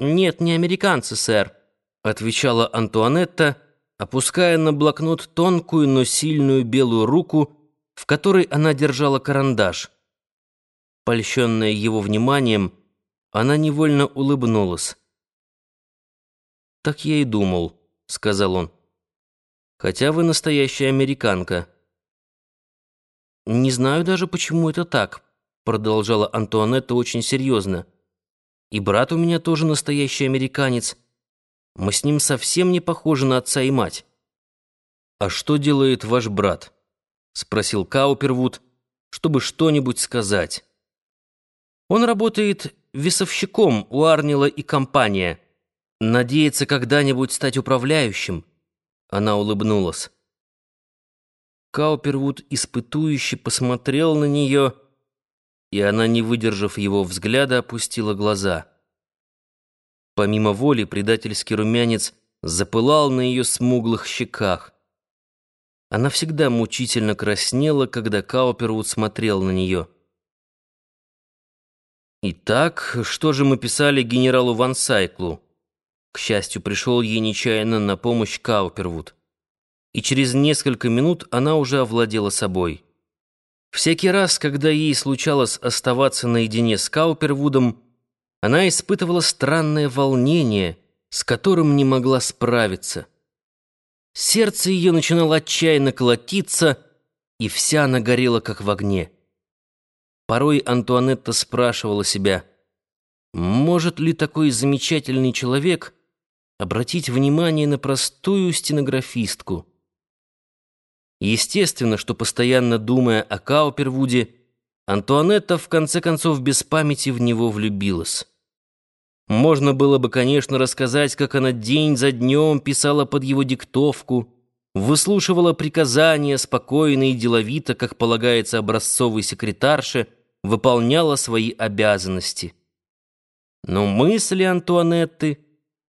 «Нет, не американцы, сэр», — отвечала Антуанетта, опуская на блокнот тонкую, но сильную белую руку, в которой она держала карандаш. Польщенная его вниманием, она невольно улыбнулась. «Так я и думал», — сказал он. «Хотя вы настоящая американка». «Не знаю даже, почему это так», — продолжала Антуанетта очень серьезно. «И брат у меня тоже настоящий американец. Мы с ним совсем не похожи на отца и мать». «А что делает ваш брат?» — спросил Каупервуд, чтобы что-нибудь сказать. «Он работает весовщиком у Арнила и компания». Надеется когда-нибудь стать управляющим. Она улыбнулась. Каупервуд испытующе посмотрел на нее, и она, не выдержав его взгляда, опустила глаза. Помимо воли, предательский румянец запылал на ее смуглых щеках. Она всегда мучительно краснела, когда Каупервуд смотрел на нее. «Итак, что же мы писали генералу Ван Сайклу?» К счастью, пришел ей нечаянно на помощь Каупервуд. И через несколько минут она уже овладела собой. Всякий раз, когда ей случалось оставаться наедине с Каупервудом, она испытывала странное волнение, с которым не могла справиться. Сердце ее начинало отчаянно колотиться, и вся она горела, как в огне. Порой Антуанетта спрашивала себя, может ли такой замечательный человек — обратить внимание на простую стенографистку. Естественно, что постоянно думая о Каупервуде, Антуанетта в конце концов без памяти в него влюбилась. Можно было бы, конечно, рассказать, как она день за днем писала под его диктовку, выслушивала приказания спокойно и деловито, как полагается образцовой секретарше, выполняла свои обязанности. Но мысли Антуанетты —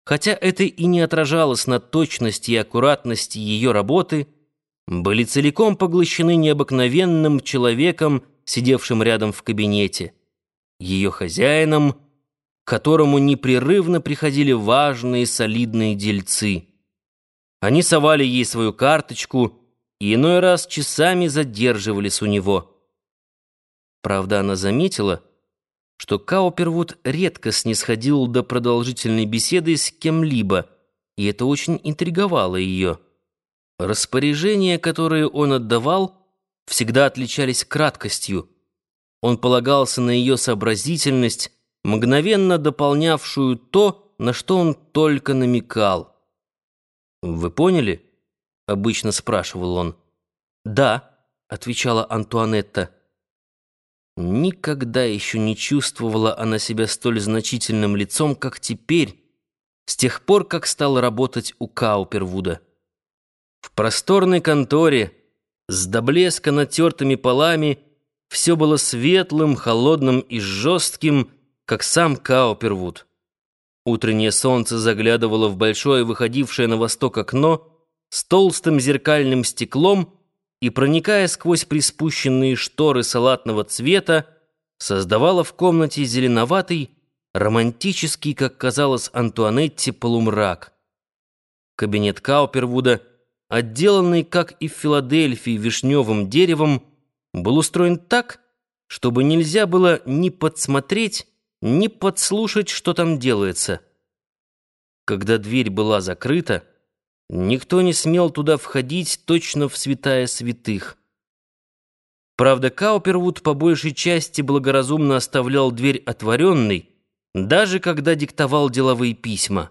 хотя это и не отражалось на точности и аккуратности ее работы, были целиком поглощены необыкновенным человеком, сидевшим рядом в кабинете, ее хозяином, к которому непрерывно приходили важные солидные дельцы. Они совали ей свою карточку и иной раз часами задерживались у него. Правда, она заметила, что Каупервуд редко снисходил до продолжительной беседы с кем-либо, и это очень интриговало ее. Распоряжения, которые он отдавал, всегда отличались краткостью. Он полагался на ее сообразительность, мгновенно дополнявшую то, на что он только намекал. «Вы поняли?» — обычно спрашивал он. «Да», — отвечала Антуанетта. Никогда еще не чувствовала она себя столь значительным лицом, как теперь, с тех пор, как стала работать у Каупервуда. Просторной конторе, с до блеска натертыми полами, все было светлым, холодным и жестким, как сам Каупервуд. Утреннее солнце заглядывало в большое выходившее на восток окно с толстым зеркальным стеклом, и, проникая сквозь приспущенные шторы салатного цвета, создавала в комнате зеленоватый, романтический, как казалось Антуанетте, полумрак. Кабинет Каупервуда, отделанный, как и в Филадельфии, вишневым деревом, был устроен так, чтобы нельзя было ни подсмотреть, ни подслушать, что там делается. Когда дверь была закрыта, Никто не смел туда входить точно в святая святых. Правда, Каупервуд по большей части благоразумно оставлял дверь отворенной, даже когда диктовал деловые письма.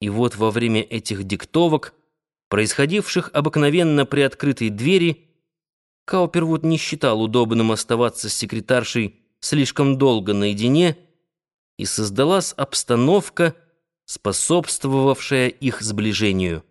И вот во время этих диктовок, происходивших обыкновенно при открытой двери, Каупервуд не считал удобным оставаться с секретаршей слишком долго наедине, и создалась обстановка, способствовавшая их сближению.